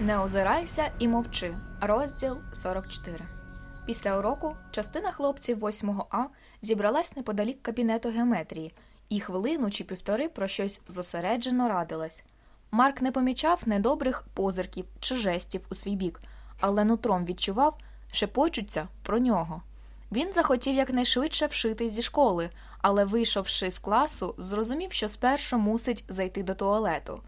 Не озирайся і мовчи. Розділ 44. Після уроку частина хлопців 8 А зібралась неподалік кабінету геометрії і хвилину чи півтори про щось зосереджено радилась. Марк не помічав недобрих позирків чи жестів у свій бік, але нутром відчував, шепочуться про нього. Він захотів якнайшвидше вшитись зі школи, але, вийшовши з класу, зрозумів, що спершу мусить зайти до туалету.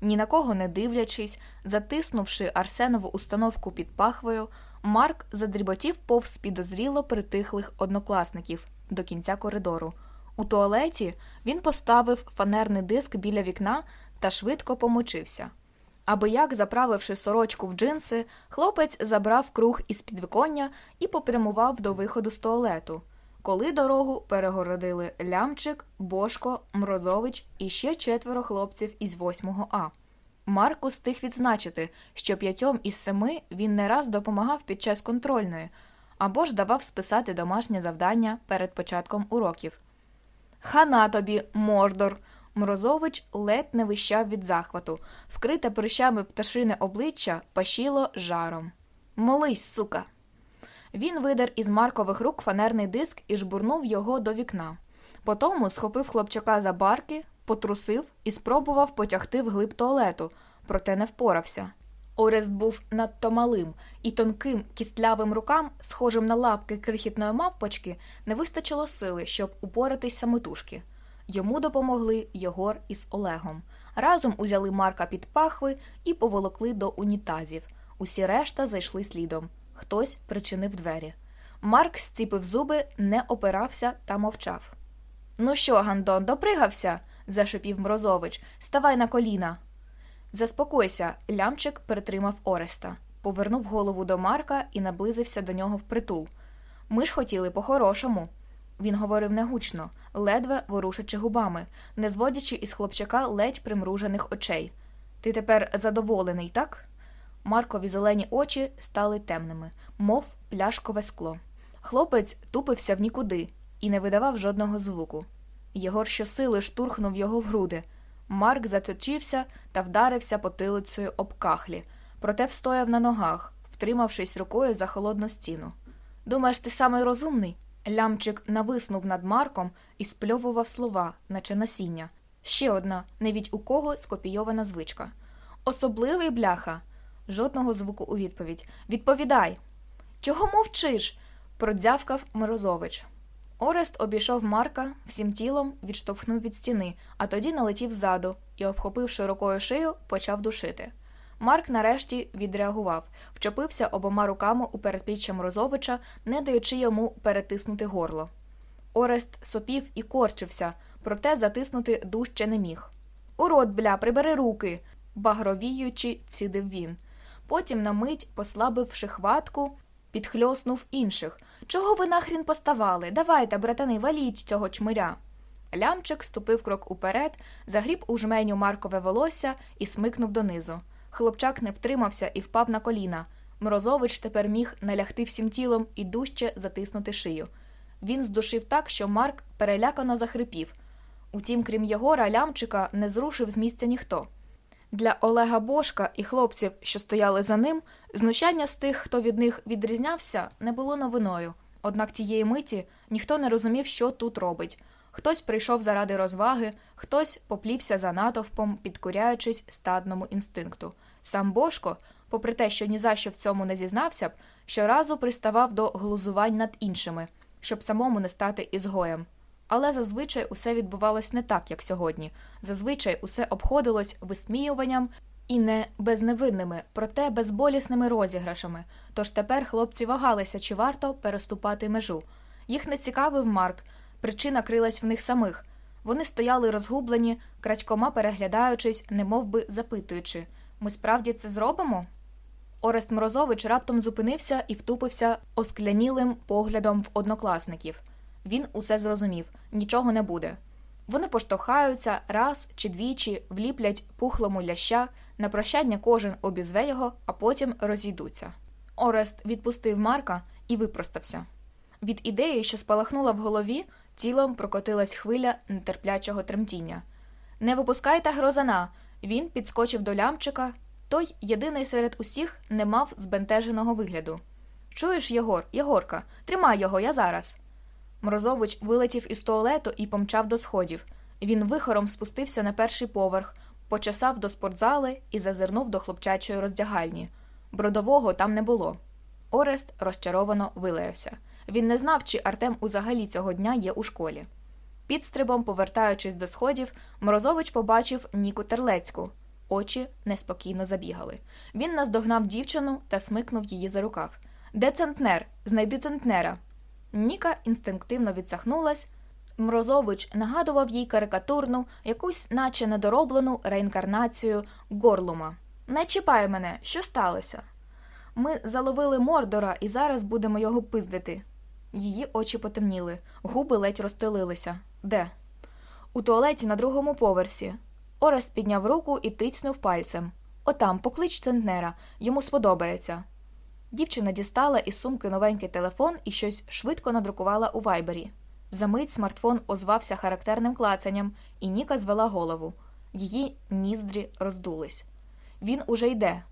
Ні на кого не дивлячись, затиснувши Арсенову установку під пахвою, Марк задріботів повз підозріло притихлих однокласників до кінця коридору. У туалеті він поставив фанерний диск біля вікна та швидко помочився. Аби як, заправивши сорочку в джинси, хлопець забрав круг із підвіконня і попрямував до виходу з туалету. Коли дорогу перегородили Лямчик, Бошко, Мрозович і ще четверо хлопців із 8 А. Марк устиг відзначити, що п'ятьом із семи він не раз допомагав під час контрольної або ж давав списати домашнє завдання перед початком уроків. Хана тобі, Мордор! Мрозович ледь не вищав від захвату, вкрите прищами пташине обличчя пашіло жаром. Молись, сука! Він видер із Маркових рук фанерний диск і жбурнув його до вікна. Потому схопив хлопчака за барки, потрусив і спробував потягти вглиб туалету, проте не впорався. Орест був надто малим, і тонким кістлявим рукам, схожим на лапки крихітної мавпочки, не вистачило сили, щоб упоратись самотужки. Йому допомогли Єгор із Олегом. Разом узяли Марка під пахви і поволокли до унітазів. Усі решта зайшли слідом. Хтось причинив двері. Марк зціпив зуби, не опирався та мовчав. Ну що, Гандон, допригався? зашипів Мрозович. Ставай на коліна. Заспокойся, лямчик перетримав Ореста, повернув голову до Марка і наблизився до нього впритул. Ми ж хотіли по-хорошому. Він говорив негучно, ледве ворушачи губами, не зводячи із хлопчака ледь примружених очей. Ти тепер задоволений, так? Маркові зелені очі стали темними, мов пляшкове скло. Хлопець тупився в нікуди і не видавав жодного звуку. Єгор щосили штурхнув його в груди. Марк заточився та вдарився потилицею об кахлі, проте встояв на ногах, втримавшись рукою за холодну стіну. Думаєш, ти самий розумний? Лямчик нависнув над Марком і спльовував слова, наче насіння. Ще одна, навіть у кого скопійована звичка. Особливий бляха. Жодного звуку у відповідь. Відповідай. Чого мовчиш? продзявкав Мирозович. Орест обійшов Марка всім тілом, відштовхнув від стіни, а тоді налетів ззаду і, обхопивши рукою шию, почав душити. Марк нарешті відреагував, вчепився обома руками у передпліччя Морозовича, не даючи йому перетиснути горло. Орест сопів і корчився, проте затиснути дужче не міг. Урод, бля, прибери руки, багровіючи, цідив він. Потім на мить, послабивши хватку, підхльоснув інших. Чого ви нахрін поставали? Давайте, братани, валіть цього чмиря. Лямчик ступив крок уперед, загріб у жменю Маркове волосся і смикнув донизу. Хлопчак не втримався і впав на коліна. Мрозович тепер міг налягти всім тілом і дужче затиснути шию. Він здушив так, що Марк перелякано захрипів. Утім, крім Єгора, лямчика не зрушив з місця ніхто. Для Олега Бошка і хлопців, що стояли за ним, знущання з тих, хто від них відрізнявся, не було новиною. Однак тієї миті ніхто не розумів, що тут робить. Хтось прийшов заради розваги, хтось поплівся за натовпом, підкоряючись стадному інстинкту. Сам Бошко, попри те, що ні за що в цьому не зізнався б, щоразу приставав до глузувань над іншими, щоб самому не стати ізгоєм. Але зазвичай усе відбувалось не так, як сьогодні. Зазвичай усе обходилось висміюванням і не безневинними, проте безболісними розіграшами. Тож тепер хлопці вагалися, чи варто переступати межу. Їх не цікавив Марк, причина крилась в них самих. Вони стояли розгублені, крадькома переглядаючись, немов би запитуючи ми справді це зробимо? Орест Морозович раптом зупинився і втупився осклянілим поглядом в однокласників. Він усе зрозумів нічого не буде. Вони поштовхаються раз чи двічі, вліплять пухлому ляща, на прощання кожен обізве його, а потім розійдуться. Орест відпустив Марка і випростався. Від ідеї, що спалахнула в голові, тілом прокотилась хвиля нетерплячого тремтіння. Не випускайте грозана. Він підскочив до лямчика. Той, єдиний серед усіх, не мав збентеженого вигляду. Чуєш, Єгор, Єгорка, тримай його, я зараз. Морозович вилетів із туалету і помчав до сходів. Він вихором спустився на перший поверх, почесав до спортзали і зазирнув до хлопчачої роздягальні. Бродового там не було. Орест розчаровано вилаявся. Він не знав, чи Артем узагалі цього дня є у школі. Підстрибом, повертаючись до сходів, Морозович побачив Ніку Терлецьку. Очі неспокійно забігали. Він наздогнав дівчину та смикнув її за рукав. Де центнер? Знайди центнера. Ніка інстинктивно відсахнулась. Мрозович нагадував їй карикатурну, якусь, наче недороблену реінкарнацію горлума. Не чіпай мене, що сталося? Ми заловили Мордора і зараз будемо його пиздити. Її очі потемніли, губи ледь розстелилися. Де? У туалеті на другому поверсі. Орест підняв руку і тицнув пальцем. Отам, поклич центнера, йому сподобається. Дівчина дістала із сумки новенький телефон і щось швидко надрукувала у вайбері. Замить смартфон озвався характерним клацанням, і Ніка звела голову. Її ніздрі роздулись. Він уже йде.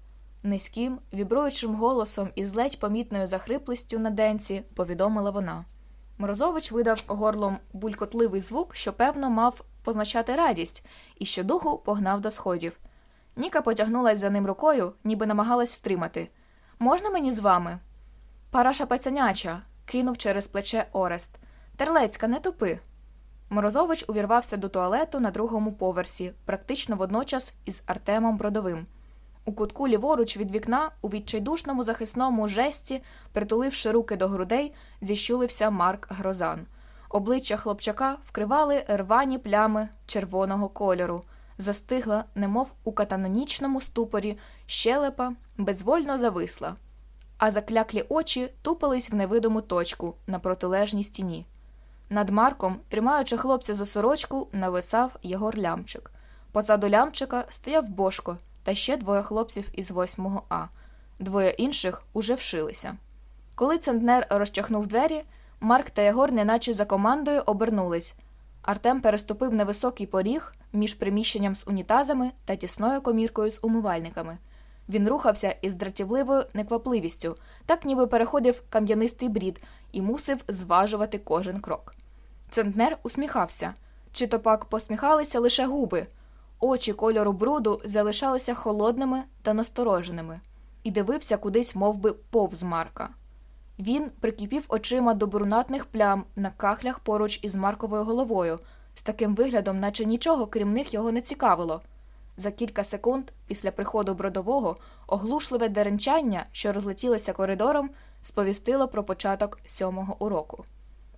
Низьким, вібруючим голосом і з ледь помітною захриплістю на денці повідомила вона. Морозович видав горлом булькотливий звук, що, певно, мав позначати радість, і щодуху погнав до сходів. Ніка потягнулась за ним рукою, ніби намагалась втримати. Можна мені з вами? Параша пацаняча, кинув через плече Орест. Терлецька, не тупи. Морозович увірвався до туалету на другому поверсі, практично водночас із Артемом Бродовим. У кутку ліворуч від вікна, у відчайдушному захисному жесті, притуливши руки до грудей, зіщулився Марк Грозан. Обличчя хлопчака вкривали рвані плями червоного кольору, застигла, немов у катанонічному ступорі, щелепа безвольно зависла, а закляклі очі тупались в невидиму точку на протилежній стіні. Над Марком, тримаючи хлопця за сорочку, нависав Єгор лямчик. Позаду лямчика стояв Бошко та ще двоє хлопців із 8 А. Двоє інших уже вшилися. Коли центнер розчахнув двері, Марк та Єгор, неначе за командою, обернулись. Артем переступив невисокий поріг між приміщенням з унітазами та тісною коміркою з умивальниками. Він рухався із дратівливою неквапливістю, так ніби переходив кам'янистий брід і мусив зважувати кожен крок. Центнер усміхався, чи то пак посміхалися лише губи, очі кольору бруду залишалися холодними та настороженими, і дивився кудись мов би, повз Марка. Він прикипів очима до брунатних плям на кахлях поруч із Марковою головою, з таким виглядом, наче нічого, крім них, його не цікавило. За кілька секунд після приходу бродового оглушливе деренчання, що розлетілося коридором, сповістило про початок сьомого уроку.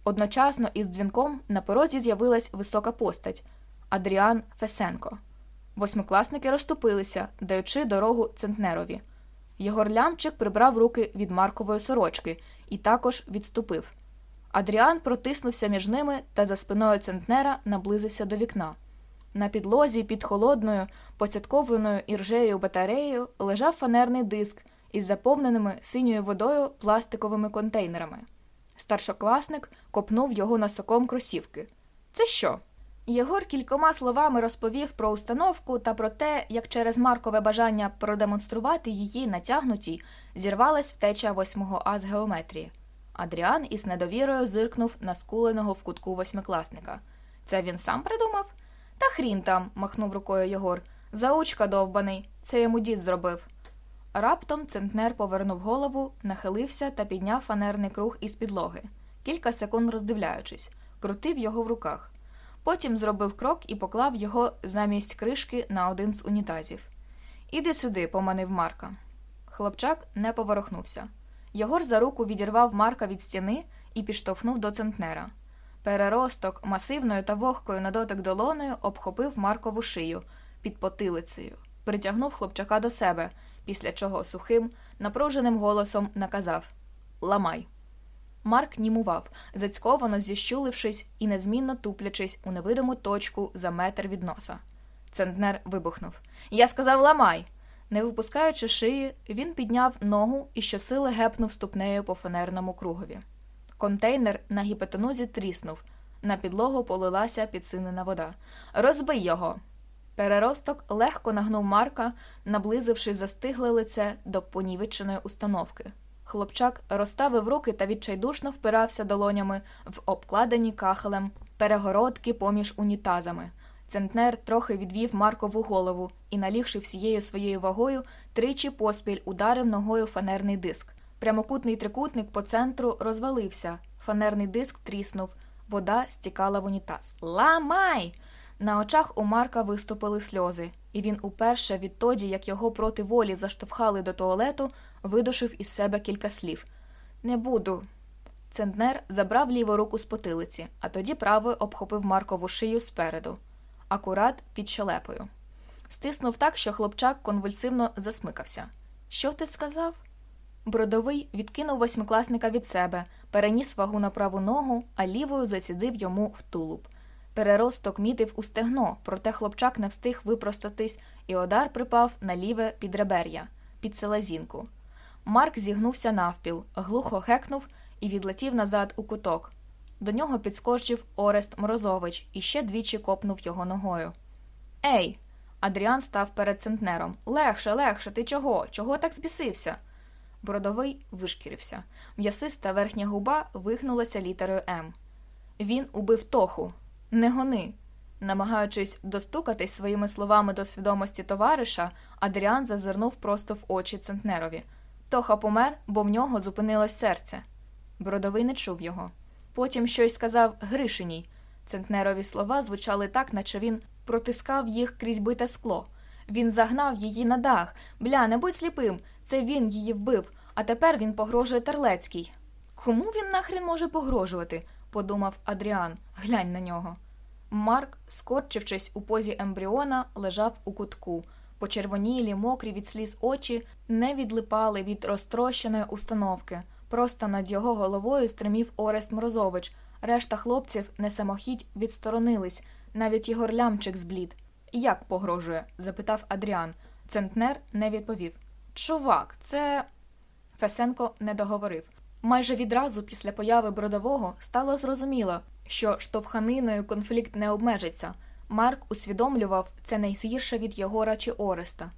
Одночасно із дзвінком на порозі з'явилась висока постать Адріан Фесенко. Восьмикласники розступилися, даючи дорогу центнерові. Єгор Лямчик прибрав руки від Маркової сорочки і також відступив. Адріан протиснувся між ними та за спиною центнера наблизився до вікна. На підлозі під холодною, поцяткованою іржею батареєю лежав фанерний диск із заповненими синьою водою пластиковими контейнерами. Старшокласник копнув його носоком кросівки. Це що? Єгор кількома словами розповів про установку та про те, як через Маркове бажання продемонструвати її натягнуті, зірвалась втеча 8 А з геометрії. Адріан із недовірою зиркнув на скуленого в кутку восьмикласника. Це він сам придумав? Та хрін там, махнув рукою Єгор. Заучка довбаний, це йому дід зробив. Раптом центнер повернув голову, нахилився та підняв фанерний круг із підлоги. Кілька секунд роздивляючись, крутив його в руках. Потім зробив крок і поклав його замість кришки на один з унітазів. Іди сюди, поманив Марка. Хлопчак не поворохнувся. Єгор за руку відірвав Марка від стіни і підштовхнув до центнера. Переросток масивною та вогкою на дотик долоною обхопив Маркову шию під потилицею, притягнув хлопчака до себе, після чого сухим, напруженим голосом наказав Ламай. Марк німував, зацьковано зіщулившись і незмінно туплячись у невидиму точку за метр від носа. Центнер вибухнув. Я сказав ламай. Не випускаючи шиї, він підняв ногу і щосили гепнув ступнею по фанерному кругові. Контейнер на гіпотенузі тріснув. На підлогу полилася підсинена вода. Розбий його. Переросток легко нагнув Марка, наблизивши застигле лице до понівеченої установки. Хлопчак розставив руки та відчайдушно впирався долонями в обкладені кахелем перегородки поміж унітазами. Центнер трохи відвів Маркову голову і, налігши всією своєю вагою, тричі поспіль ударив ногою фанерний диск. Прямокутний трикутник по центру розвалився. Фанерний диск тріснув, вода стікала в унітаз. Ламай! На очах у Марка виступили сльози, і він уперше відтоді, як його проти волі заштовхали до туалету, видушив із себе кілька слів. Не буду. Центнер забрав ліву руку з потилиці, а тоді правою обхопив Маркову шию спереду, акурат під щелепою. Стиснув так, що хлопчак конвульсивно засмикався. Що ти сказав? Бродовий відкинув восьмикласника від себе, переніс вагу на праву ногу, а лівою зацідив йому в тулуб. Переросток мітив у стегно, проте хлопчак не встиг випростатись, і удар припав на ліве підребер'я, під селезінку. Марк зігнувся навпіл, глухо хекнув і відлетів назад у куток. До нього підскочив Орест Морозович і ще двічі копнув його ногою. Ей! Адріан став перед центнером. Легше, легше, ти чого? Чого так збісився? Бродовий вишкірився. М'ясиста верхня губа вигнулася літерою М. Він убив тоху. Не гони. Намагаючись достукатись своїми словами до свідомості товариша, Адріан зазирнув просто в очі центнерові. Тоха помер, бо в нього зупинилось серце. Бродовий не чув його. Потім щось сказав Гришиній. Центнерові слова звучали так, наче він протискав їх крізь бите скло. Він загнав її на дах. Бля, не будь сліпим. Це він її вбив, а тепер він погрожує Терлецький. Кому він нахрен може погрожувати? подумав Адріан. Глянь на нього. Марк, скорчившись у позі ембріона, лежав у кутку. Почервонілі, мокрі від сліз очі не відлипали від розтрощеної установки. Просто над його головою стримів Орест Морозович. Решта хлопців не самохідь відсторонились, навіть Ігор Лямчик зблід. Як погрожує? запитав Адріан. Центнер не відповів. Чувак, це. Фесенко не договорив. Майже відразу після появи бродового стало зрозуміло, що штовханиною конфлікт не обмежиться. Марк усвідомлював це найгірше від Єгора чи Ореста.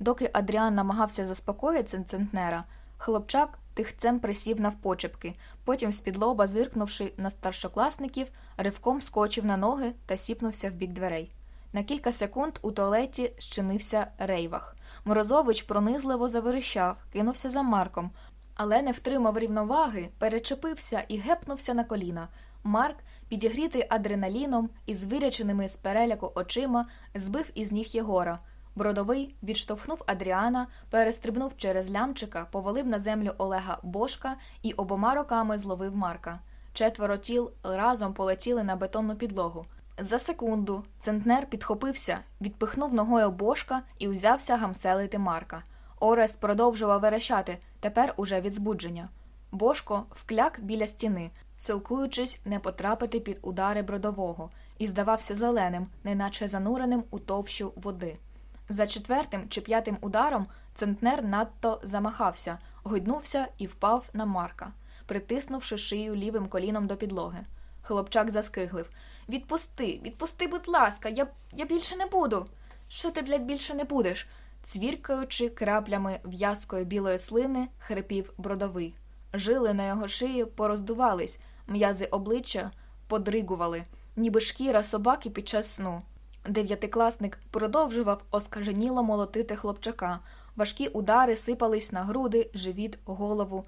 Доки Адріан намагався заспокоїти центнера, хлопчак тихцем присів навпочепки, потім з-під лоба, зиркнувши на старшокласників, ривком скочив на ноги та сіпнувся в бік дверей. На кілька секунд у туалеті щинився рейвах. Морозович пронизливо заверещав, кинувся за Марком, але не втримав рівноваги, перечепився і гепнувся на коліна. Марк, підігрітий адреналіном і з виряченими з переляку очима, збив із ніг Єгора. Бродовий відштовхнув Адріана, перестрибнув через лямчика, повалив на землю Олега Бошка і обома руками зловив Марка. Четверо тіл разом полетіли на бетонну підлогу. За секунду центнер підхопився, відпихнув ногою бошка і узявся гамселити Марка. Орест продовжував верещати, тепер уже від збудження. Бошко вкляк біля стіни, силкуючись не потрапити під удари бродового, і здавався зеленим, неначе зануреним у товщу води. За четвертим чи п'ятим ударом центнер надто замахався, гойднувся і впав на Марка, притиснувши шию лівим коліном до підлоги. Хлопчак заскиглив. Відпусти, відпусти, будь ласка, я я більше не буду. Що ти, блядь, більше не будеш? цвіркаючи краплями в'язкої білої слини, хрипів бродовий. Жили на його шиї пороздувались, м'язи обличчя подригували, ніби шкіра собаки під час сну. Дев'ятикласник продовжував оскаженіло молотити хлопчака. Важкі удари сипались на груди, живіт, голову.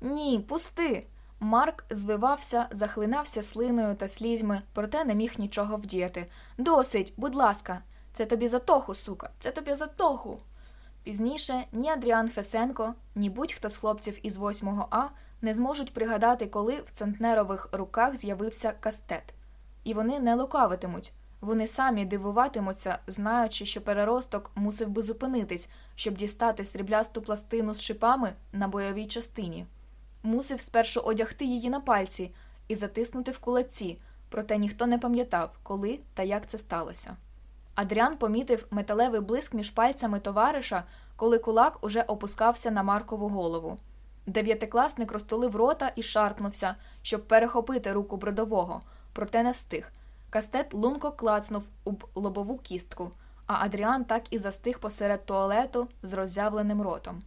Ні, пусти. Марк звивався, захлинався слиною та слізьми, проте не міг нічого вдіяти. Досить, будь ласка, це тобі за тоху, сука, це тобі за тоху. Пізніше ні Адріан Фесенко, ні будь-хто з хлопців із 8 А не зможуть пригадати, коли в центнерових руках з'явився кастет. І вони не лукавитимуть. Вони самі дивуватимуться, знаючи, що переросток мусив би зупинитись, щоб дістати сріблясту пластину з шипами на бойовій частині. Мусив спершу одягти її на пальці і затиснути в кулаці, проте ніхто не пам'ятав, коли та як це сталося. Адріан помітив металевий блиск між пальцями товариша, коли кулак уже опускався на Маркову голову. Дев'ятикласник розтулив рота і шарпнувся, щоб перехопити руку бродового, проте не встиг. Кастет лунко клацнув об лобову кістку, а Адріан так і застиг посеред туалету з роззявленим ротом.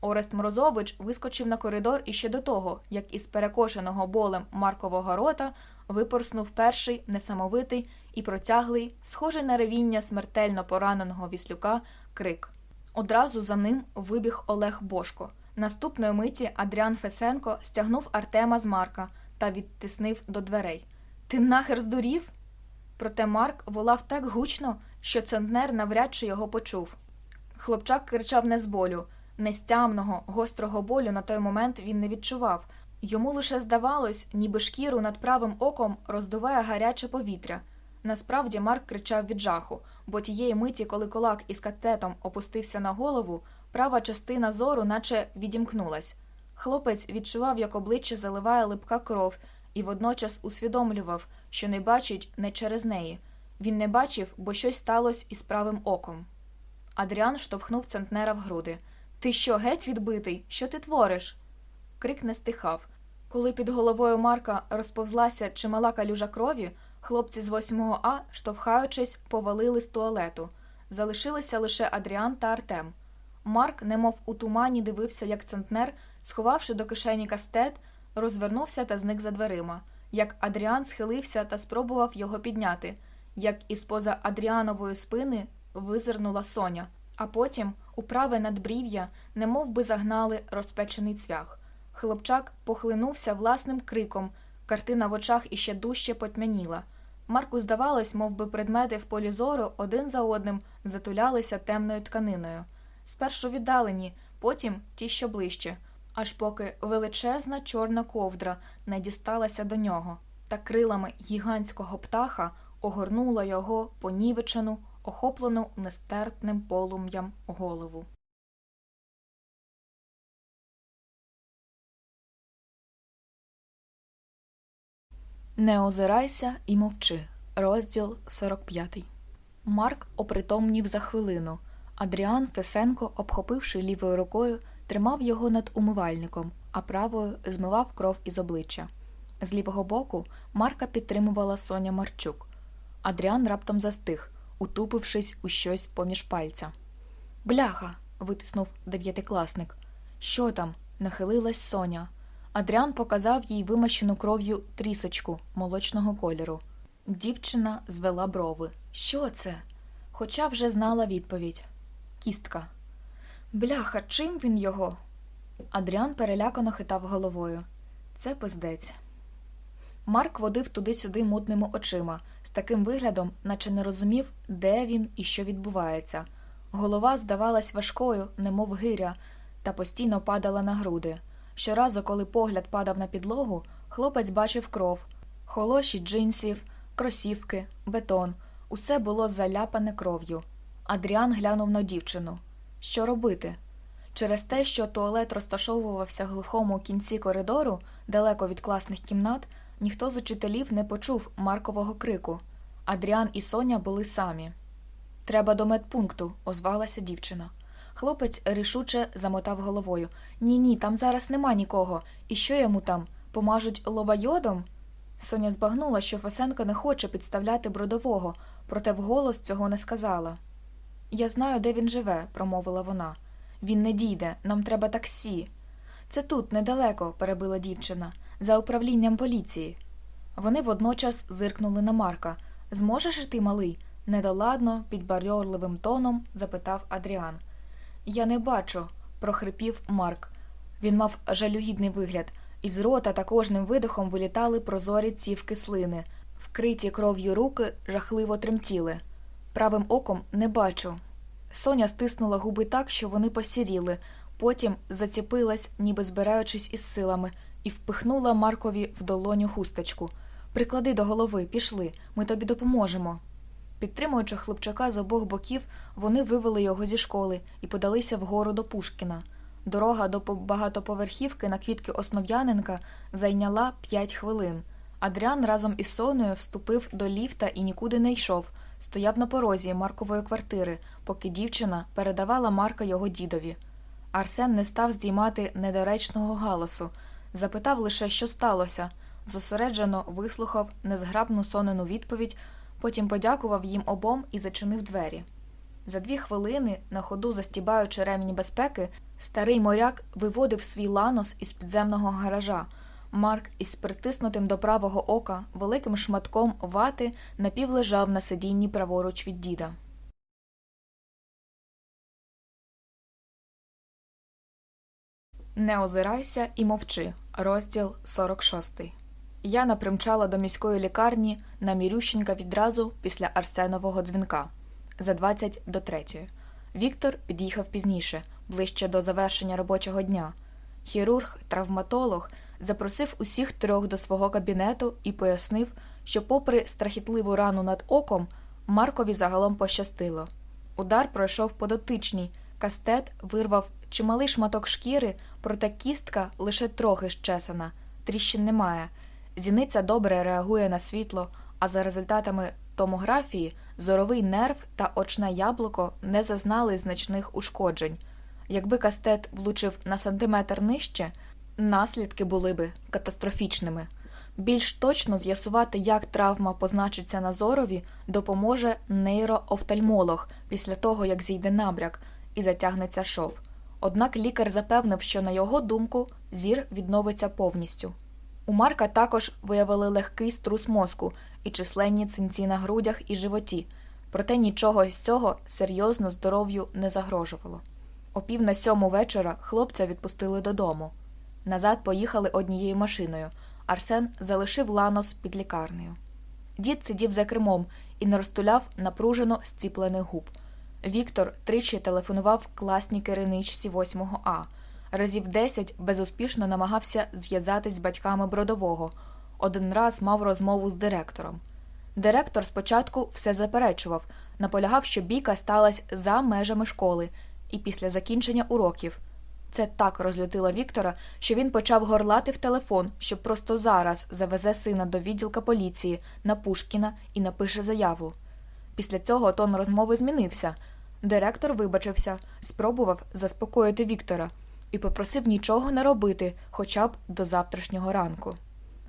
Орест Морозович вискочив на коридор іще до того, як із перекошеного болем Маркового рота випорснув перший несамовитий і протяглий, схожий на ревіння смертельно пораненого віслюка, крик. Одразу за ним вибіг Олег Бошко. Наступної миті Адріан Фесенко стягнув Артема з Марка та відтиснив до дверей. Ти нахер здурів? Проте Марк волав так гучно, що центнер навряд чи його почув. Хлопчак кричав не з болю, нестямного, гострого болю на той момент він не відчував. Йому лише здавалось, ніби шкіру над правим оком роздуває гаряче повітря. Насправді Марк кричав від жаху, бо тієї миті, коли кулак із катетом опустився на голову, права частина зору наче відімкнулась. Хлопець відчував, як обличчя заливає липка кров, і водночас усвідомлював, що не бачить не через неї. Він не бачив, бо щось сталося із правим оком. Адріан штовхнув центнера в груди. Ти що, геть відбитий? Що ти твориш? Крик не стихав. Коли під головою Марка розповзлася чимала калюжа крові, хлопці з 8 А, штовхаючись, повалили з туалету. Залишилися лише Адріан та Артем. Марк, немов у тумані, дивився, як центнер, сховавши до кишені кастет, розвернувся та зник за дверима, як Адріан схилився та спробував його підняти, як із поза Адріанової спини визирнула Соня, а потім у праве надбрів'я немов би загнали розпечений цвях. Хлопчак похлинувся власним криком, картина в очах іще дужче потьмяніла. Марку здавалось, мов би предмети в полі зору один за одним затулялися темною тканиною. Спершу віддалені, потім ті, що ближче, аж поки величезна чорна ковдра не дісталася до нього, та крилами гігантського птаха огорнула його понівечену, охоплену нестерпним полум'ям голову. Не озирайся і мовчи. Розділ 45 Марк опритомнів за хвилину. Адріан Фесенко, обхопивши лівою рукою, тримав його над умивальником, а правою змивав кров із обличчя. З лівого боку Марка підтримувала Соня Марчук. Адріан раптом застиг, утупившись у щось поміж пальця. Бляха. витиснув дев'ятикласник. Що там? нахилилась Соня. Адріан показав їй вимащену кров'ю трісочку молочного кольору. Дівчина звела брови. Що це? Хоча вже знала відповідь. Кістка. Бляха, чим він його? Адріан перелякано хитав головою. Це пиздець. Марк водив туди-сюди мутними очима, з таким виглядом, наче не розумів, де він і що відбувається. Голова здавалась важкою, немов гиря, та постійно падала на груди. Щоразу, коли погляд падав на підлогу, хлопець бачив кров, холоші джинсів, кросівки, бетон. Усе було заляпане кров'ю. Адріан глянув на дівчину. Що робити? Через те, що туалет розташовувався в глухому кінці коридору, далеко від класних кімнат, ніхто з учителів не почув Маркового крику. Адріан і Соня були самі. Треба до медпункту, озвалася дівчина. Хлопець рішуче замотав головою. Ні, ні, там зараз нема нікого. І що йому там? Помажуть лобайодом? Соня збагнула, що Фесенко не хоче підставляти бродового, проте вголос цього не сказала. Я знаю, де він живе, промовила вона. Він не дійде, нам треба таксі. Це тут, недалеко, перебила дівчина, за управлінням поліції. Вони водночас зиркнули на Марка. Зможеш іти, малий? недоладно, підбарьорливим тоном запитав Адріан. Я не бачу, прохрипів Марк. Він мав жалюгідний вигляд, із рота та кожним видихом вилітали прозорі цівки слини, вкриті кров'ю руки жахливо тремтіли. Правим оком не бачу. Соня стиснула губи так, що вони посіріли, потім заціпилась, ніби збираючись із силами, і впихнула Маркові в долоню хусточку. Приклади до голови, пішли, ми тобі допоможемо. Підтримуючи хлопчака з обох боків, вони вивели його зі школи і подалися вгору до Пушкіна. Дорога до багатоповерхівки на квітки Основ'яненка зайняла п'ять хвилин. Адріан разом із Соною вступив до ліфта і нікуди не йшов, стояв на порозі Маркової квартири, поки дівчина передавала Марка його дідові. Арсен не став здіймати недоречного галасу, запитав лише, що сталося, зосереджено вислухав незграбну сонену відповідь, потім подякував їм обом і зачинив двері. За дві хвилини, на ходу застібаючи ремінь безпеки, старий моряк виводив свій ланос із підземного гаража. Марк із притиснутим до правого ока великим шматком вати напівлежав на сидінні праворуч від діда. Не озирайся і мовчи. Розділ 46. Яна примчала до міської лікарні на Мірющенка відразу після Арсенового дзвінка за 20 до 3. Віктор під'їхав пізніше, ближче до завершення робочого дня. Хірург, травматолог запросив усіх трьох до свого кабінету і пояснив, що, попри страхітливу рану над оком, Маркові загалом пощастило. Удар пройшов по дотичній, кастет вирвав чималий шматок шкіри, проте кістка лише трохи щесана, тріщин немає. Зіниця добре реагує на світло, а за результатами томографії зоровий нерв та очне яблуко не зазнали значних ушкоджень. Якби кастет влучив на сантиметр нижче, наслідки були би катастрофічними. Більш точно з'ясувати, як травма позначиться на зорові, допоможе нейроофтальмолог після того, як зійде набряк і затягнеться шов. Однак лікар запевнив, що, на його думку, зір відновиться повністю. У Марка також виявили легкий струс мозку і численні цинці на грудях і животі, проте нічого з цього серйозно здоров'ю не загрожувало. О пів на сьому вечора хлопця відпустили додому. Назад поїхали однією машиною. Арсен залишив ланос під лікарнею. Дід сидів за кермом і не розтуляв напружено зціплених губ. Віктор тричі телефонував класній керівничці 8 А. Разів десять безуспішно намагався зв'язатись з батьками бродового. Один раз мав розмову з директором. Директор спочатку все заперечував, наполягав, що бійка сталася за межами школи і після закінчення уроків. Це так розлютило Віктора, що він почав горлати в телефон, що просто зараз завезе сина до відділка поліції на Пушкіна і напише заяву. Після цього тон розмови змінився. Директор вибачився, спробував заспокоїти Віктора і попросив нічого не робити, хоча б до завтрашнього ранку.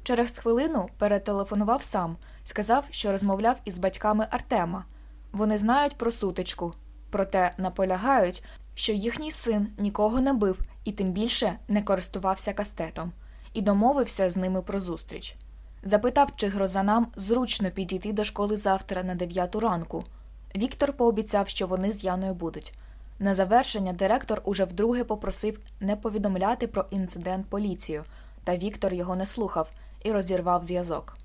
Через хвилину перетелефонував сам, сказав, що розмовляв із батьками Артема. Вони знають про сутичку, проте наполягають, що їхній син нікого не бив і тим більше не користувався кастетом, і домовився з ними про зустріч. Запитав, чи грозанам зручно підійти до школи завтра на дев'яту ранку. Віктор пообіцяв, що вони з Яною будуть. На завершення директор уже вдруге попросив не повідомляти про інцидент поліцію, та Віктор його не слухав і розірвав зв'язок.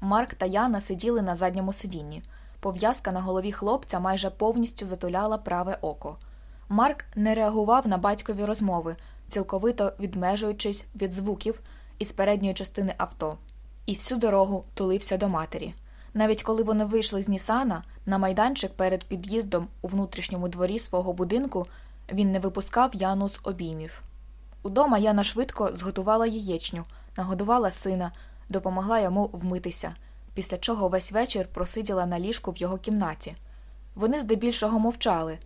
Марк та Яна сиділи на задньому сидінні. Пов'язка на голові хлопця майже повністю затуляла праве око. Марк не реагував на батькові розмови, цілковито відмежуючись від звуків із передньої частини авто, і всю дорогу тулився до матері. Навіть коли вони вийшли з Нісана на майданчик перед під'їздом у внутрішньому дворі свого будинку, він не випускав Яну з обіймів. Удома Яна швидко зготувала яєчню, нагодувала сина, допомогла йому вмитися, після чого весь вечір просиділа на ліжку в його кімнаті. Вони здебільшого мовчали,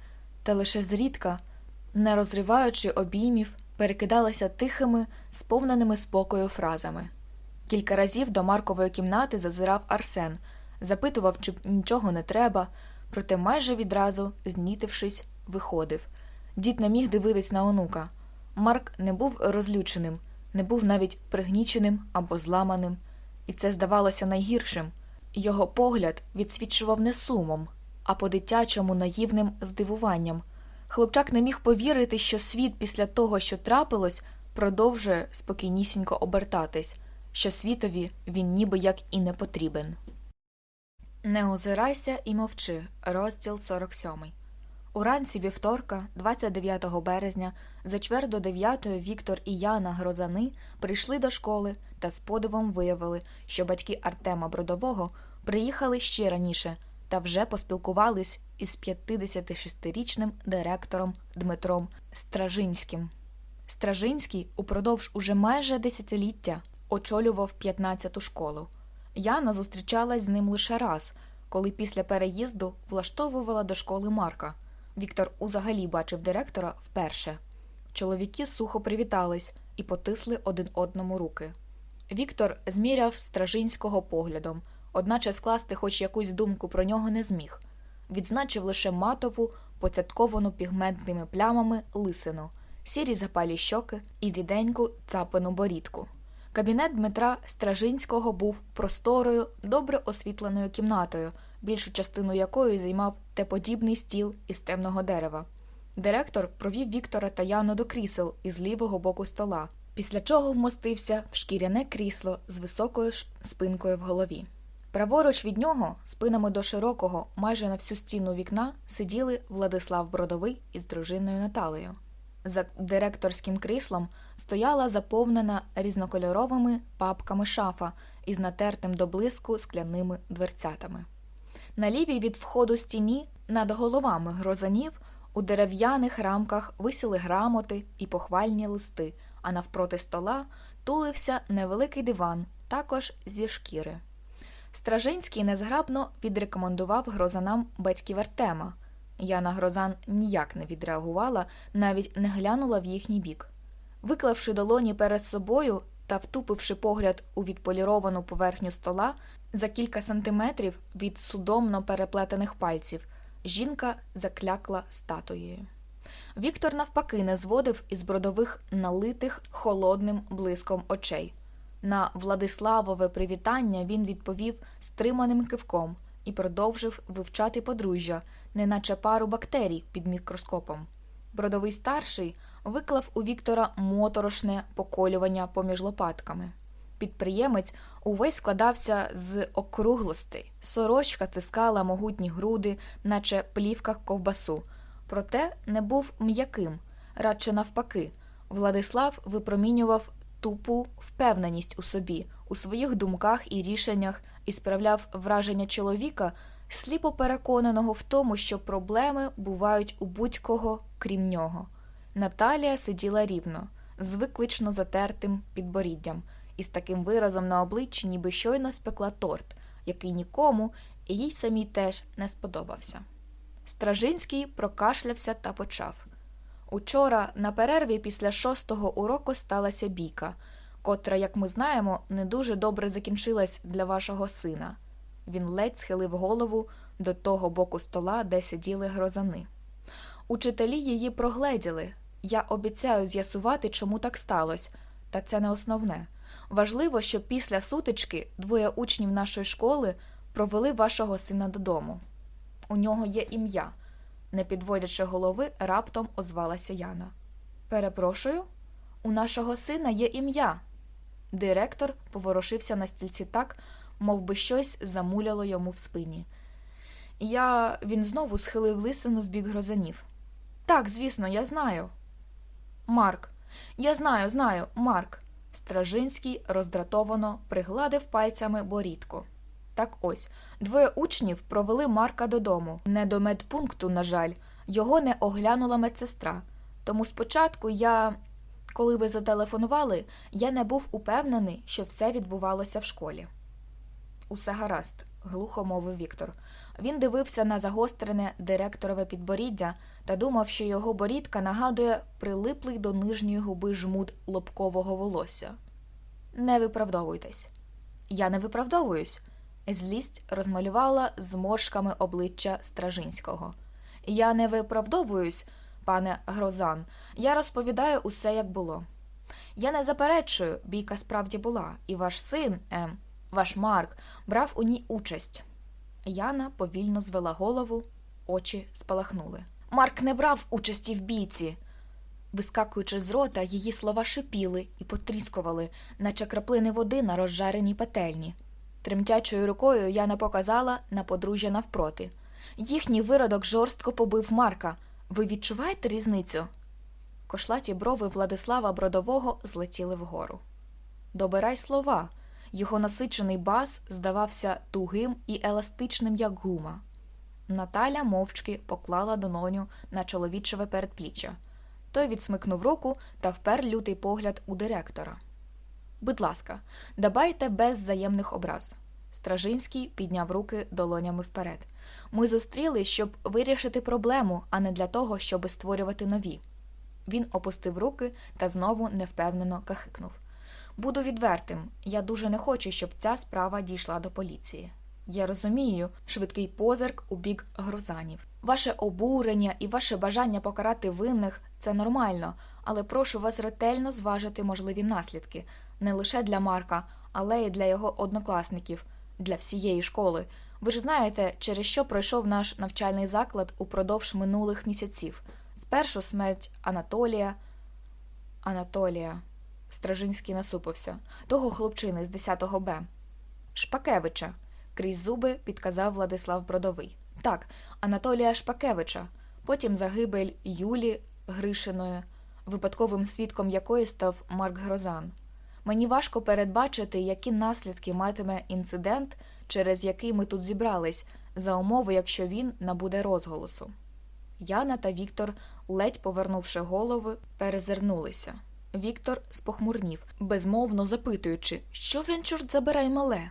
та лише зрідка, не розриваючи обіймів, перекидалася тихими, сповненими спокою фразами. Кілька разів до Маркової кімнати зазирав Арсен, запитував, чи нічого не треба, проте майже відразу, знітившись, виходив. Дід не міг дивитись на онука. Марк не був розлюченим, не був навіть пригніченим або зламаним, і це здавалося найгіршим. Його погляд відсвідчував не сумом, а по дитячому наївним здивуванням. Хлопчак не міг повірити, що світ після того, що трапилось, продовжує спокійнісінько обертатись, що світові він ніби як і не потрібен. Не озирайся і мовчи. Розділ 47. Уранці вівторка, 29 березня, за чвер до 9 Віктор і Яна Грозани прийшли до школи та з подивом виявили, що батьки Артема Бродового приїхали ще раніше та вже поспілкувались із 56-річним директором Дмитром Стражинським. Стражинський упродовж уже майже десятиліття очолював 15-ту школу. Яна зустрічалась з ним лише раз, коли після переїзду влаштовувала до школи Марка. Віктор узагалі бачив директора вперше. Чоловіки сухо привітались і потисли один одному руки. Віктор зміряв стражинського поглядом, одначе скласти хоч якусь думку про нього не зміг. Відзначив лише матову, поцятковану пігментними плямами лисину, сірі запалі щоки і ріденьку цапину борідку. Кабінет Дмитра Стражинського був просторою, добре освітленою кімнатою, більшу частину якої займав теподібний стіл із темного дерева. Директор провів Віктора та Яну до крісел із лівого боку стола, після чого вмостився в шкіряне крісло з високою спинкою в голові. Праворуч від нього, спинами до широкого, майже на всю стіну вікна, сиділи Владислав Бродовий із дружиною Наталею. За директорським кріслом стояла заповнена різнокольоровими папками шафа із натертим до блиску скляними дверцятами. На лівій від входу стіні над головами грозанів у дерев'яних рамках висіли грамоти і похвальні листи, а навпроти стола тулився невеликий диван, також зі шкіри. Стражинський незграбно відрекомендував грозанам батьків Артема. Яна Грозан ніяк не відреагувала, навіть не глянула в їхній бік. Виклавши долоні перед собою та втупивши погляд у відполіровану поверхню стола за кілька сантиметрів від судомно переплетених пальців, жінка заклякла статуєю. Віктор, навпаки, не зводив із бродових налитих холодним блиском очей. На Владиславове привітання він відповів стриманим кивком і продовжив вивчати подружжя, неначе пару бактерій під мікроскопом. Бродовий старший виклав у Віктора моторошне поколювання поміж лопатками. Підприємець увесь складався з округлостей, сорочка тискала могутні груди, наче плівка ковбасу, проте не був м'яким, радше навпаки. Владислав випромінював тупу впевненість у собі, у своїх думках і рішеннях і справляв враження чоловіка, сліпо переконаного в тому, що проблеми бувають у будь-кого, крім нього. Наталія сиділа рівно, з виклично затертим підборіддям, і з таким виразом на обличчі, ніби щойно спекла торт, який нікому і їй самій теж не сподобався. Стражинський прокашлявся та почав. Учора на перерві після шостого уроку сталася бійка, котра, як ми знаємо, не дуже добре закінчилась для вашого сина. Він ледь схилив голову до того боку стола, де сиділи грозани. Учителі її прогледіли. Я обіцяю з'ясувати, чому так сталося, та це не основне. Важливо, щоб після сутички двоє учнів нашої школи провели вашого сина додому. У нього є ім'я не підводячи голови, раптом озвалася Яна. Перепрошую, у нашого сина є ім'я. Директор поворушився на стільці так, мов би щось замуляло йому в спині. Я він знову схилив лисину в бік грозанів. Так, звісно, я знаю. Марк, я знаю, знаю, Марк. Стражинський роздратовано пригладив пальцями борідку. Так ось двоє учнів провели Марка додому. Не до медпункту, на жаль, його не оглянула медсестра. Тому спочатку я, коли ви зателефонували, я не був упевнений, що все відбувалося в школі. Усе гаразд, глухо мовив Віктор. Він дивився на загострене директорове підборіддя та думав, що його борідка нагадує прилиплий до нижньої губи жмут лобкового волосся. Не виправдовуйтесь. Я не виправдовуюсь. Злість розмалювала зморшками обличчя Стражинського. Я не виправдовуюсь, пане Грозан, я розповідаю усе, як було. Я не заперечую, бійка справді була, і ваш син, ем, ваш Марк, брав у ній участь. Яна повільно звела голову, очі спалахнули. Марк не брав участі в бійці. Вискакуючи з рота, її слова шипіли і потріскували, наче краплини води на розжареній пательні. Тремтячою рукою Яна показала на подружжя навпроти. Їхній виродок жорстко побив Марка. Ви відчуваєте різницю? Кошлаті брови Владислава Бродового злетіли вгору. Добирай слова. Його насичений бас здавався тугим і еластичним, як гума. Наталя мовчки поклала долоню на чоловічеве передпліччя. Той відсмикнув руку та впер лютий погляд у директора. Будь ласка, дабайте без взаємних образ. Стражинський підняв руки долонями вперед. Ми зустріли, щоб вирішити проблему, а не для того, щоб створювати нові. Він опустив руки та знову невпевнено кахикнув. Буду відвертим, я дуже не хочу, щоб ця справа дійшла до поліції. Я розумію, швидкий позирк у бік грузанів. Ваше обурення і ваше бажання покарати винних це нормально, але прошу вас ретельно зважити можливі наслідки не лише для Марка, але й для його однокласників, для всієї школи. Ви ж знаєте, через що пройшов наш навчальний заклад упродовж минулих місяців. Спершу смерть Анатолія. Анатолія. Стражинський насупився, того хлопчини з 10 Б. Шпакевича. Крізь зуби підказав Владислав Бродовий. Так, Анатолія Шпакевича, потім загибель Юлі Гришиної, випадковим свідком якої став Марк Грозан. Мені важко передбачити, які наслідки матиме інцидент, через який ми тут зібрались, за умови, якщо він набуде розголосу. Яна та Віктор, ледь повернувши голови, перезирнулися. Віктор спохмурнів, безмовно запитуючи, що він, чорт забирай мале.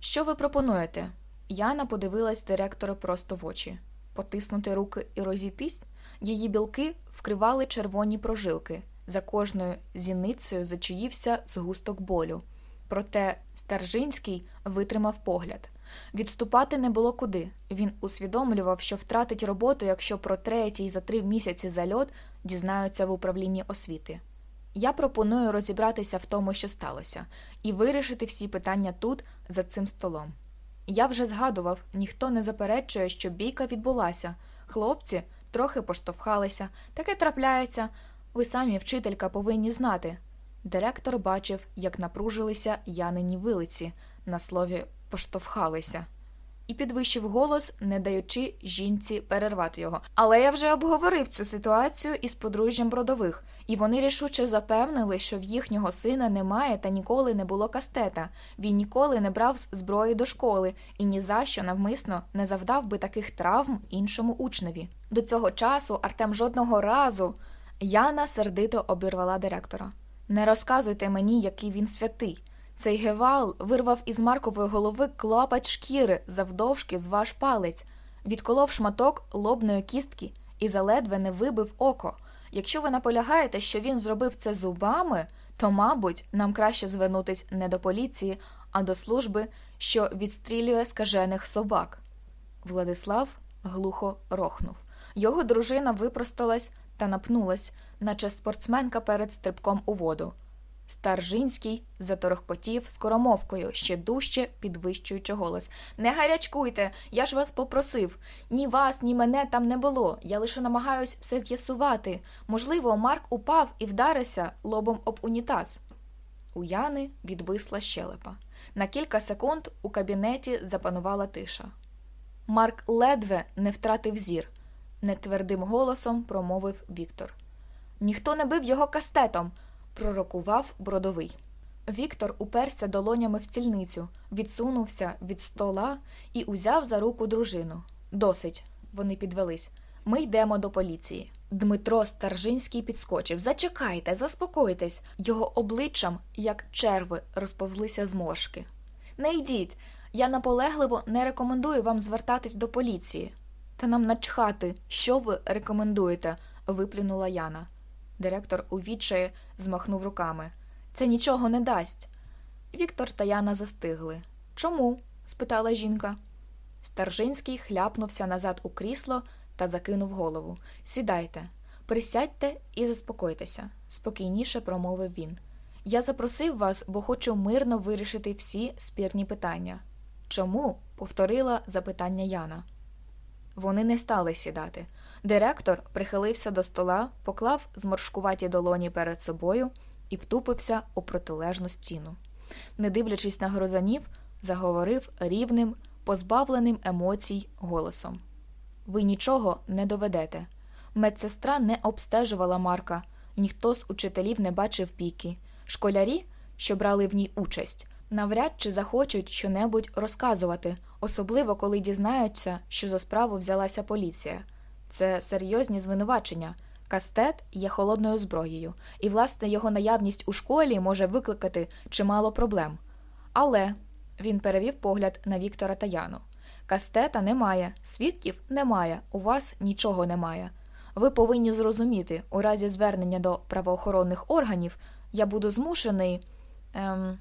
Що ви пропонуєте? Яна подивилась директора просто в очі. Потиснути руки і розійтись? Її білки вкривали червоні прожилки. За кожною зіницею зачаївся згусток болю. Проте Старжинський витримав погляд. Відступати не було куди. Він усвідомлював, що втратить роботу, якщо про третій за три місяці зальот дізнаються в управлінні освіти. Я пропоную розібратися в тому, що сталося, і вирішити всі питання тут, за цим столом. Я вже згадував, ніхто не заперечує, що бійка відбулася. Хлопці трохи поштовхалися, таке трапляється. Ви самі, вчителька, повинні знати. Директор бачив, як напружилися янині вилиці, на слові поштовхалися, і підвищив голос, не даючи жінці перервати його. Але я вже обговорив цю ситуацію із подружжям бродових, і вони рішуче запевнили, що в їхнього сина немає та ніколи не було кастета. Він ніколи не брав зброї до школи і ні за що навмисно не завдав би таких травм іншому учневі. До цього часу Артем жодного разу. Яна сердито обірвала директора. Не розказуйте мені, який він святий. Цей гевал вирвав із Маркової голови клопать шкіри завдовжки з ваш палець, відколов шматок лобної кістки і заледве не вибив око. Якщо ви наполягаєте, що він зробив це зубами, то, мабуть, нам краще звернутись не до поліції, а до служби, що відстрілює скажених собак. Владислав глухо рохнув. Його дружина випросталась та напнулась, наче спортсменка перед стрибком у воду. Старжинський заторохпотів скоромовкою, ще дужче підвищуючи голос. Не гарячкуйте, я ж вас попросив. Ні вас, ні мене там не було. Я лише намагаюсь все з'ясувати. Можливо, Марк упав і вдарився лобом об унітаз. У Яни відвисла щелепа. На кілька секунд у кабінеті запанувала тиша. Марк ледве не втратив зір, нетвердим голосом промовив Віктор. Ніхто не бив його кастетом пророкував бродовий. Віктор уперся долонями в стільницю, відсунувся від стола і узяв за руку дружину. Досить, вони підвелись. Ми йдемо до поліції. Дмитро Старжинський підскочив. Зачекайте, заспокойтесь. Його обличчям, як черви, розповзлися зморшки. Не йдіть. Я наполегливо не рекомендую вам звертатись до поліції. Та нам начхати, що ви рекомендуєте, виплюнула Яна. Директор у відчаї змахнув руками. Це нічого не дасть. Віктор та Яна застигли. Чому? спитала жінка. Старжинський хляпнувся назад у крісло та закинув голову. Сідайте, присядьте і заспокойтеся, спокійніше промовив він. Я запросив вас, бо хочу мирно вирішити всі спірні питання. Чому? повторила запитання Яна. Вони не стали сідати. Директор прихилився до стола, поклав зморшкуваті долоні перед собою і втупився у протилежну стіну. Не дивлячись на грозанів, заговорив рівним, позбавленим емоцій голосом: Ви нічого не доведете. Медсестра не обстежувала Марка, ніхто з учителів не бачив піки. Школярі, що брали в ній участь, навряд чи захочуть щонебудь розказувати, особливо коли дізнаються, що за справу взялася поліція. Це серйозні звинувачення. Кастет є холодною зброєю, і, власне, його наявність у школі може викликати чимало проблем. Але він перевів погляд на Віктора та Яну. Кастета немає, свідків немає, у вас нічого немає. Ви повинні зрозуміти, у разі звернення до правоохоронних органів я буду змушений. Ем,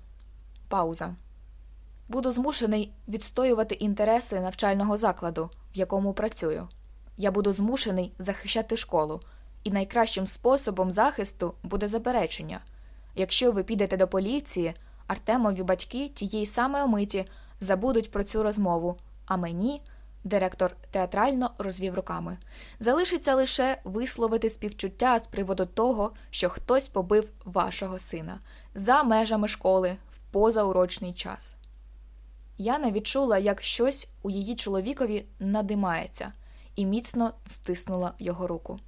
Пауза. Буду змушений відстоювати інтереси навчального закладу, в якому працюю. Я буду змушений захищати школу, і найкращим способом захисту буде заперечення. Якщо ви підете до поліції, Артемові батьки тієї самої миті забудуть про цю розмову, а мені, директор театрально розвів руками, залишиться лише висловити співчуття з приводу того, що хтось побив вашого сина за межами школи позаурочний час. Яна відчула, як щось у її чоловікові надимається, і міцно стиснула його руку.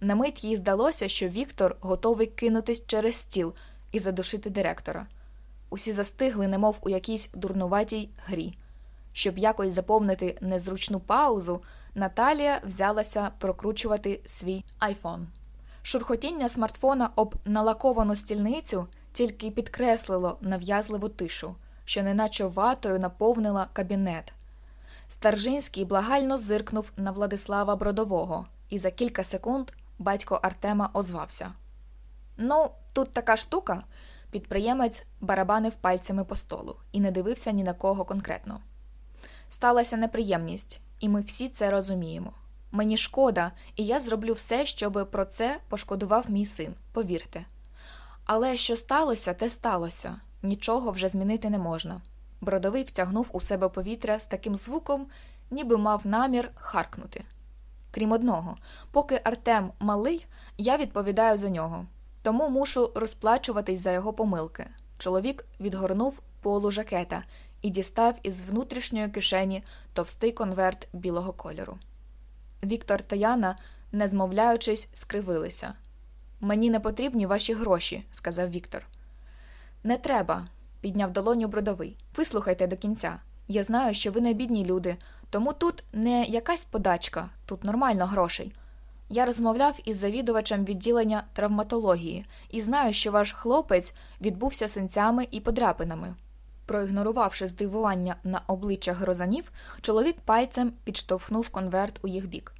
На мить їй здалося, що Віктор готовий кинутись через стіл і задушити директора. Усі застигли, немов у якійсь дурнуватій грі. Щоб якось заповнити незручну паузу, Наталія взялася прокручувати свій айфон. Шурхотіння смартфона об налаковану стільницю тільки підкреслило нав'язливу тишу, що неначе ватою наповнила кабінет. Старжинський благально зиркнув на Владислава Бродового, і за кілька секунд батько Артема озвався. Ну, тут така штука. Підприємець барабанив пальцями по столу і не дивився ні на кого конкретно. Сталася неприємність, і ми всі це розуміємо. Мені шкода, і я зроблю все, щоб про це пошкодував мій син, повірте. Але що сталося, те сталося, нічого вже змінити не можна. Бродовий втягнув у себе повітря з таким звуком, ніби мав намір харкнути. Крім одного, поки Артем малий, я відповідаю за нього, тому мушу розплачуватись за його помилки. Чоловік відгорнув полу жакета і дістав із внутрішньої кишені товстий конверт білого кольору. Віктор та Яна, не змовляючись, скривилися. Мені не потрібні ваші гроші, сказав Віктор. Не треба, підняв долоню бродовий. Вислухайте до кінця. Я знаю, що ви не бідні люди, тому тут не якась подачка, тут нормально грошей. Я розмовляв із завідувачем відділення травматології і знаю, що ваш хлопець відбувся синцями і подряпинами. Проігнорувавши здивування на обличчях грозанів, чоловік пальцем підштовхнув конверт у їх бік.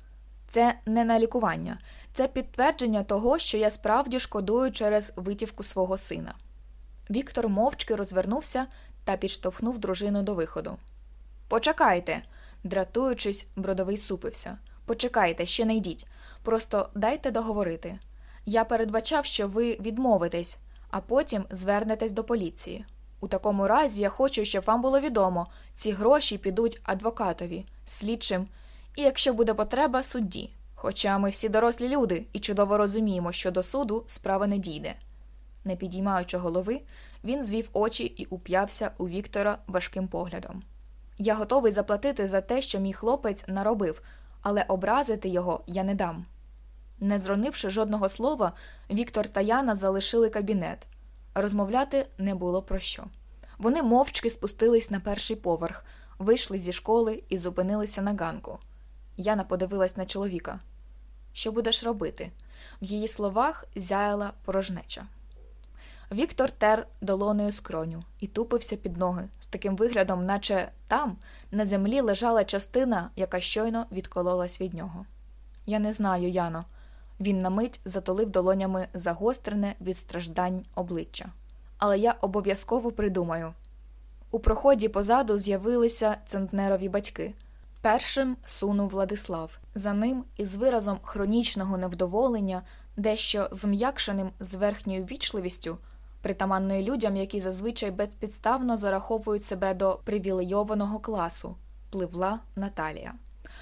Це не на лікування, це підтвердження того, що я справді шкодую через витівку свого сина. Віктор мовчки розвернувся та підштовхнув дружину до виходу. Почекайте, дратуючись, бродовий супився. Почекайте, ще не йдіть. Просто дайте договорити. Я передбачав, що ви відмовитесь, а потім звернетесь до поліції. У такому разі я хочу, щоб вам було відомо, ці гроші підуть адвокатові, слідчим, і якщо буде потреба, судді. Хоча ми всі дорослі люди і чудово розуміємо, що до суду справа не дійде. Не підіймаючи голови, він звів очі і уп'явся у Віктора важким поглядом. Я готовий заплатити за те, що мій хлопець наробив, але образити його я не дам. Не зронивши жодного слова, Віктор та Яна залишили кабінет. Розмовляти не було про що. Вони мовчки спустились на перший поверх, вийшли зі школи і зупинилися на ганку. Яна подивилась на чоловіка. Що будеш робити? В її словах зяяла порожнеча. Віктор тер долоною скроню і тупився під ноги з таким виглядом, наче там, на землі, лежала частина, яка щойно відкололась від нього. Я не знаю, Яно. Він на мить затолив долонями загострене від страждань обличчя. Але я обов'язково придумаю. У проході позаду з'явилися центнерові батьки. Першим сунув Владислав, за ним із виразом хронічного невдоволення, дещо зм'якшеним з верхньою вічливістю, притаманною людям, які зазвичай безпідставно зараховують себе до привілейованого класу, пливла Наталія.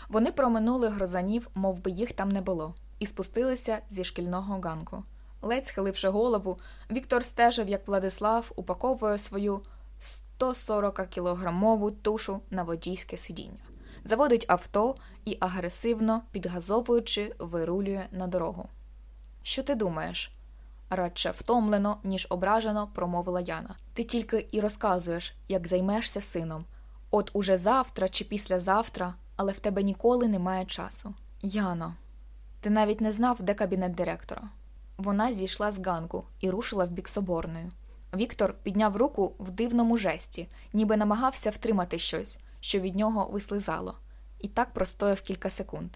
Вони проминули грозанів, мов би їх там не було, і спустилися зі шкільного ганку. Ледь схиливши голову, Віктор стежив, як Владислав упаковує свою 140 кілограмову тушу на водійське сидіння, заводить авто і агресивно, підгазовуючи, вирулює на дорогу. Що ти думаєш? радше втомлено, ніж ображено, промовила Яна. Ти тільки і розказуєш, як займешся сином. От уже завтра чи післязавтра, але в тебе ніколи немає часу. Яна, ти навіть не знав, де кабінет директора. Вона зійшла з ганку і рушила в бік соборної. Віктор підняв руку в дивному жесті, ніби намагався втримати щось, що від нього вислизало, і так простояв кілька секунд.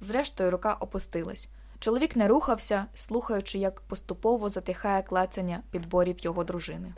Зрештою, рука опустилась. Чоловік не рухався, слухаючи, як поступово затихає клацання підборів його дружини.